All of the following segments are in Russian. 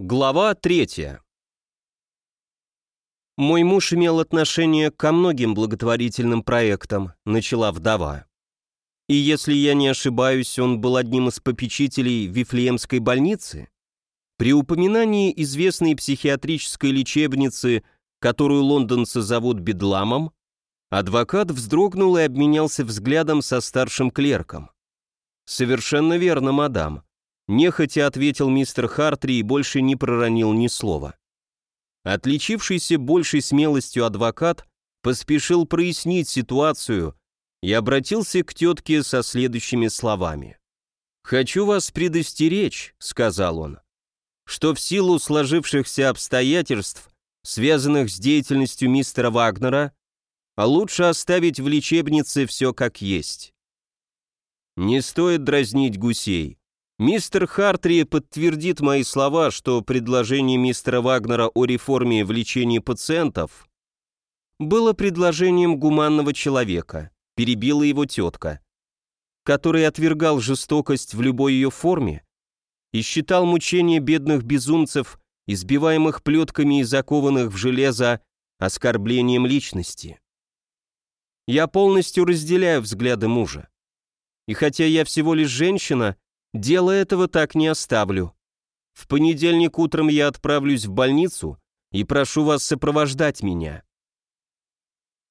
Глава третья. «Мой муж имел отношение ко многим благотворительным проектам», — начала вдова. «И если я не ошибаюсь, он был одним из попечителей Вифлеемской больницы?» При упоминании известной психиатрической лечебницы, которую лондонцы зовут Бедламом, адвокат вздрогнул и обменялся взглядом со старшим клерком. «Совершенно верно, мадам», Нехотя ответил мистер Хартри и больше не проронил ни слова. Отличившийся большей смелостью адвокат поспешил прояснить ситуацию и обратился к тетке со следующими словами. «Хочу вас предостеречь», — сказал он, «что в силу сложившихся обстоятельств, связанных с деятельностью мистера Вагнера, лучше оставить в лечебнице все как есть. Не стоит дразнить гусей. Мистер Хартри подтвердит мои слова, что предложение мистера Вагнера о реформе в лечении пациентов было предложением гуманного человека, перебила его тетка, который отвергал жестокость в любой ее форме и считал мучения бедных безумцев, избиваемых плетками и закованных в железо, оскорблением личности. Я полностью разделяю взгляды мужа. И хотя я всего лишь женщина, Дело этого так не оставлю. В понедельник утром я отправлюсь в больницу и прошу вас сопровождать меня.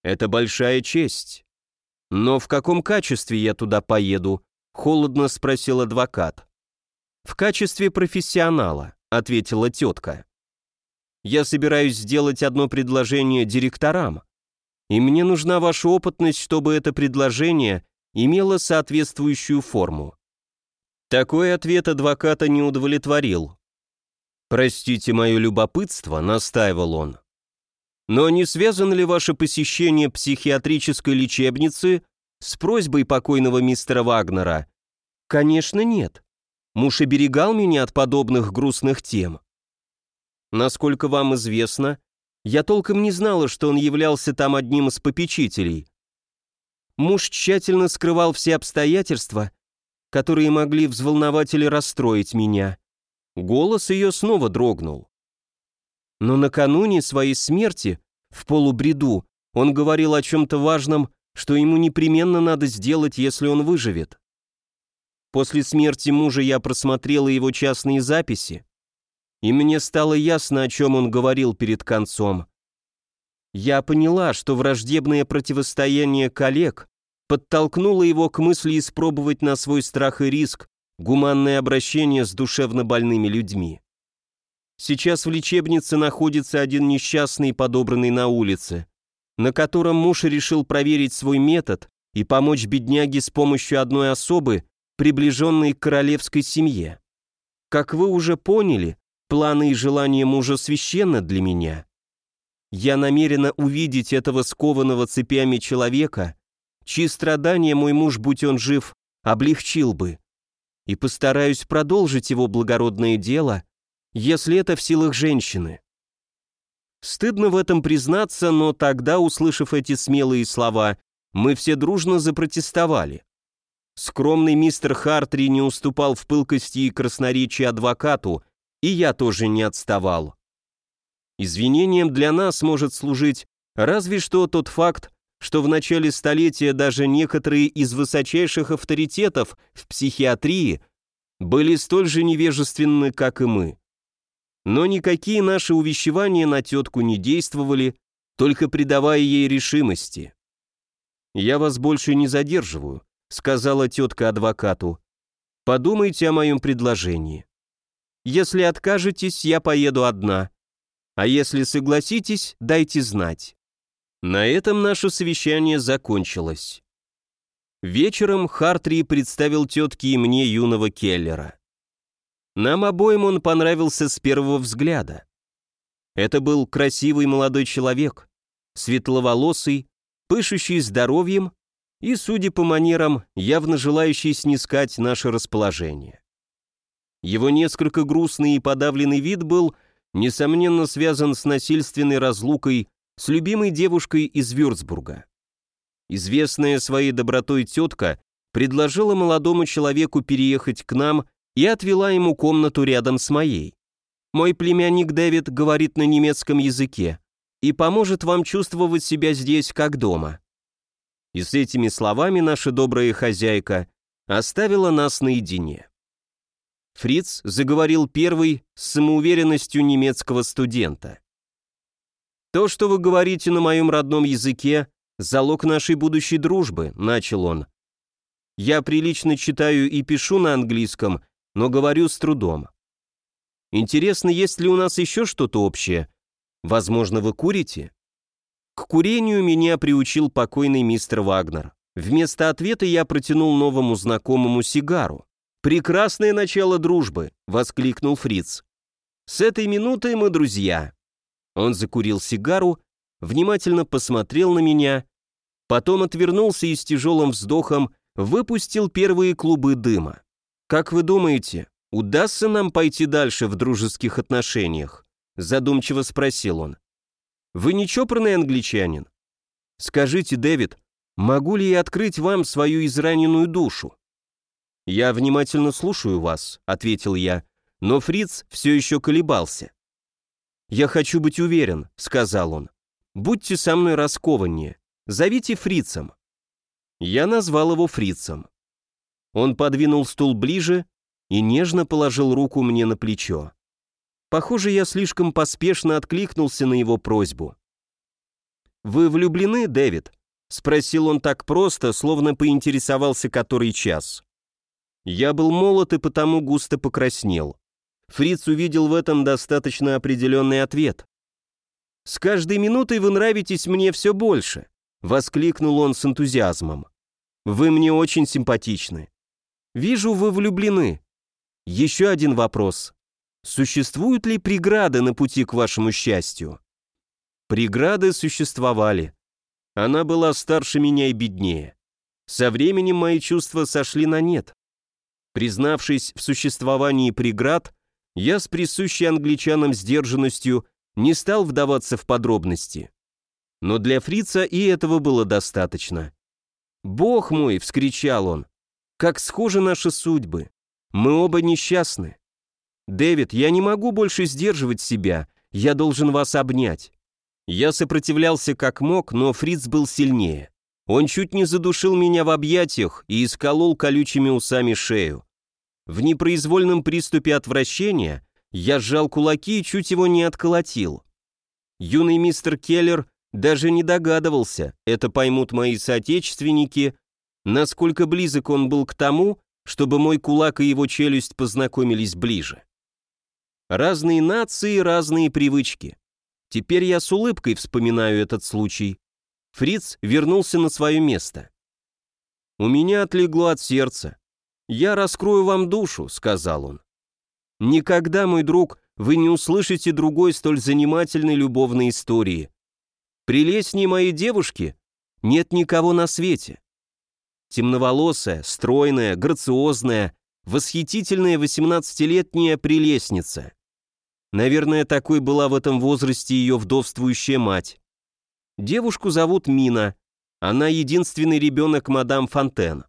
Это большая честь. Но в каком качестве я туда поеду? Холодно спросил адвокат. В качестве профессионала, ответила тетка. Я собираюсь сделать одно предложение директорам, и мне нужна ваша опытность, чтобы это предложение имело соответствующую форму. Такой ответ адвоката не удовлетворил. «Простите мое любопытство», — настаивал он. «Но не связано ли ваше посещение психиатрической лечебницы с просьбой покойного мистера Вагнера?» «Конечно нет. Муж оберегал меня от подобных грустных тем. Насколько вам известно, я толком не знала, что он являлся там одним из попечителей. Муж тщательно скрывал все обстоятельства которые могли взволновать или расстроить меня. Голос ее снова дрогнул. Но накануне своей смерти, в полубреду, он говорил о чем-то важном, что ему непременно надо сделать, если он выживет. После смерти мужа я просмотрела его частные записи, и мне стало ясно, о чем он говорил перед концом. Я поняла, что враждебное противостояние коллег подтолкнуло его к мысли испробовать на свой страх и риск гуманное обращение с душевно больными людьми. Сейчас в лечебнице находится один несчастный, подобранный на улице, на котором муж решил проверить свой метод и помочь бедняге с помощью одной особы, приближенной к королевской семье. Как вы уже поняли, планы и желания мужа священны для меня. Я намерена увидеть этого скованного цепями человека чьи страдания мой муж, будь он жив, облегчил бы. И постараюсь продолжить его благородное дело, если это в силах женщины. Стыдно в этом признаться, но тогда, услышав эти смелые слова, мы все дружно запротестовали. Скромный мистер Хартри не уступал в пылкости и красноречии адвокату, и я тоже не отставал. Извинением для нас может служить разве что тот факт, что в начале столетия даже некоторые из высочайших авторитетов в психиатрии были столь же невежественны, как и мы. Но никакие наши увещевания на тетку не действовали, только придавая ей решимости. «Я вас больше не задерживаю», — сказала тетка адвокату. «Подумайте о моем предложении. Если откажетесь, я поеду одна, а если согласитесь, дайте знать». На этом наше совещание закончилось. Вечером Хартри представил тетке и мне юного Келлера. Нам обоим он понравился с первого взгляда. Это был красивый молодой человек, светловолосый, пышущий здоровьем и, судя по манерам, явно желающий снискать наше расположение. Его несколько грустный и подавленный вид был, несомненно, связан с насильственной разлукой с любимой девушкой из Вюрцбурга. Известная своей добротой тетка предложила молодому человеку переехать к нам и отвела ему комнату рядом с моей. Мой племянник Дэвид говорит на немецком языке и поможет вам чувствовать себя здесь как дома». И с этими словами наша добрая хозяйка оставила нас наедине. Фриц заговорил первый с самоуверенностью немецкого студента. «То, что вы говорите на моем родном языке, залог нашей будущей дружбы», — начал он. «Я прилично читаю и пишу на английском, но говорю с трудом. Интересно, есть ли у нас еще что-то общее? Возможно, вы курите?» К курению меня приучил покойный мистер Вагнер. Вместо ответа я протянул новому знакомому сигару. «Прекрасное начало дружбы!» — воскликнул Фриц. «С этой минуты мы друзья!» Он закурил сигару, внимательно посмотрел на меня, потом отвернулся и с тяжелым вздохом выпустил первые клубы дыма. «Как вы думаете, удастся нам пойти дальше в дружеских отношениях?» задумчиво спросил он. «Вы не чопорный англичанин? Скажите, Дэвид, могу ли я открыть вам свою израненную душу?» «Я внимательно слушаю вас», — ответил я, но Фриц все еще колебался. «Я хочу быть уверен», — сказал он. «Будьте со мной раскованнее. Зовите Фрицем». Я назвал его Фрицем. Он подвинул стул ближе и нежно положил руку мне на плечо. Похоже, я слишком поспешно откликнулся на его просьбу. «Вы влюблены, Дэвид?» — спросил он так просто, словно поинтересовался который час. Я был молод и потому густо покраснел. Фриц увидел в этом достаточно определенный ответ. «С каждой минутой вы нравитесь мне все больше», — воскликнул он с энтузиазмом. «Вы мне очень симпатичны. Вижу, вы влюблены. Еще один вопрос. Существуют ли преграды на пути к вашему счастью?» Преграды существовали. Она была старше меня и беднее. Со временем мои чувства сошли на нет. Признавшись в существовании преград, я с присущей англичанам сдержанностью не стал вдаваться в подробности. Но для фрица и этого было достаточно. «Бог мой!» — вскричал он. «Как схожи наши судьбы! Мы оба несчастны! Дэвид, я не могу больше сдерживать себя, я должен вас обнять!» Я сопротивлялся как мог, но фриц был сильнее. Он чуть не задушил меня в объятиях и исколол колючими усами шею. В непроизвольном приступе отвращения я сжал кулаки и чуть его не отколотил. Юный мистер Келлер даже не догадывался, это поймут мои соотечественники, насколько близок он был к тому, чтобы мой кулак и его челюсть познакомились ближе. Разные нации, разные привычки. Теперь я с улыбкой вспоминаю этот случай. Фриц вернулся на свое место. У меня отлегло от сердца. «Я раскрою вам душу», — сказал он. «Никогда, мой друг, вы не услышите другой столь занимательной любовной истории. Прелестней моей девушки нет никого на свете. Темноволосая, стройная, грациозная, восхитительная восемнадцатилетняя прелестница. Наверное, такой была в этом возрасте ее вдовствующая мать. Девушку зовут Мина. Она единственный ребенок мадам Фонтен.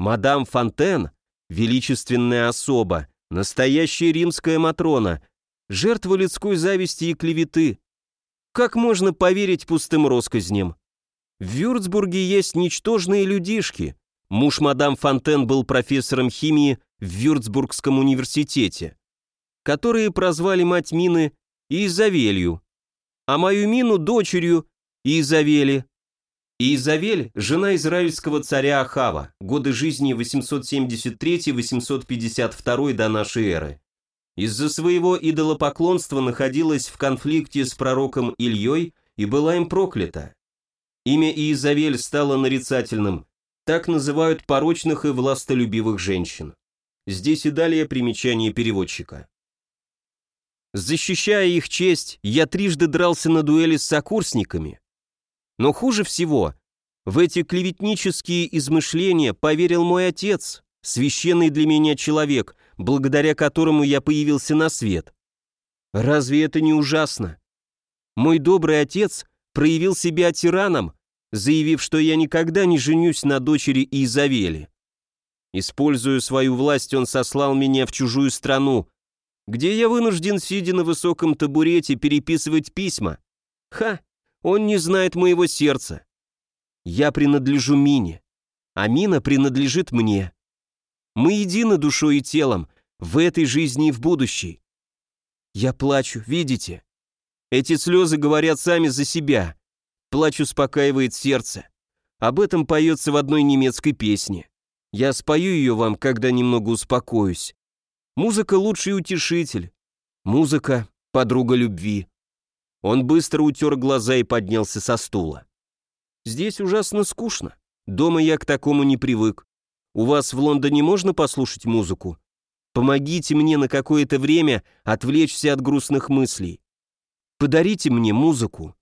Мадам Фонтен, величественная особа, настоящая римская Матрона, жертва людской зависти и клеветы. Как можно поверить пустым россказням? В Вюрцбурге есть ничтожные людишки. Муж мадам Фонтен был профессором химии в Вюрцбургском университете, которые прозвали мать Мины Изавелью, а мою Мину дочерью Изавели, Иезавель – жена израильского царя Ахава, годы жизни 873-852 до нашей эры. Из-за своего идолопоклонства находилась в конфликте с пророком Ильей и была им проклята. Имя Иезавель стало нарицательным, так называют порочных и властолюбивых женщин. Здесь и далее примечание переводчика. Защищая их честь, я трижды дрался на дуэли с сокурсниками, но хуже всего, в эти клеветнические измышления поверил мой отец, священный для меня человек, благодаря которому я появился на свет. Разве это не ужасно? Мой добрый отец проявил себя тираном, заявив, что я никогда не женюсь на дочери Изавели. Используя свою власть, он сослал меня в чужую страну, где я вынужден, сидя на высоком табурете, переписывать письма. Ха, он не знает моего сердца. Я принадлежу Мине, а Мина принадлежит мне. Мы едины душой и телом, в этой жизни и в будущей. Я плачу, видите? Эти слезы говорят сами за себя. Плач успокаивает сердце. Об этом поется в одной немецкой песне. Я спою ее вам, когда немного успокоюсь. Музыка — лучший утешитель. Музыка — подруга любви. Он быстро утер глаза и поднялся со стула. Здесь ужасно скучно. Дома я к такому не привык. У вас в Лондоне можно послушать музыку? Помогите мне на какое-то время отвлечься от грустных мыслей. Подарите мне музыку.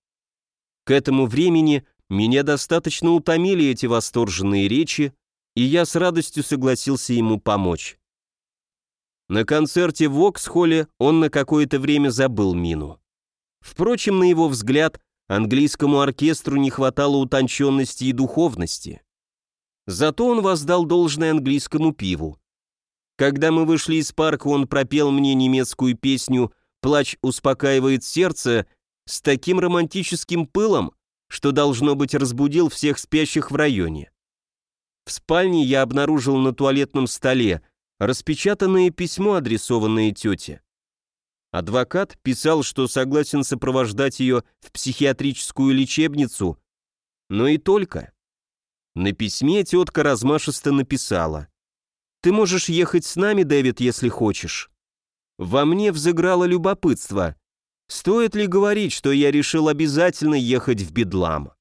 К этому времени меня достаточно утомили эти восторженные речи, и я с радостью согласился ему помочь. На концерте в Оксхолле он на какое-то время забыл Мину. Впрочем, на его взгляд, английскому оркестру не хватало утонченности и духовности. Зато он воздал должное английскому пиву. Когда мы вышли из парка, он пропел мне немецкую песню «Плач успокаивает сердце» с таким романтическим пылом, что, должно быть, разбудил всех спящих в районе. В спальне я обнаружил на туалетном столе распечатанное письмо, адресованное тете. Адвокат писал, что согласен сопровождать ее в психиатрическую лечебницу, но и только. На письме тетка размашисто написала ты можешь ехать с нами, Дэвид, если хочешь». Во мне взыграло любопытство. Стоит ли говорить, что я решил обязательно ехать в Бедлам?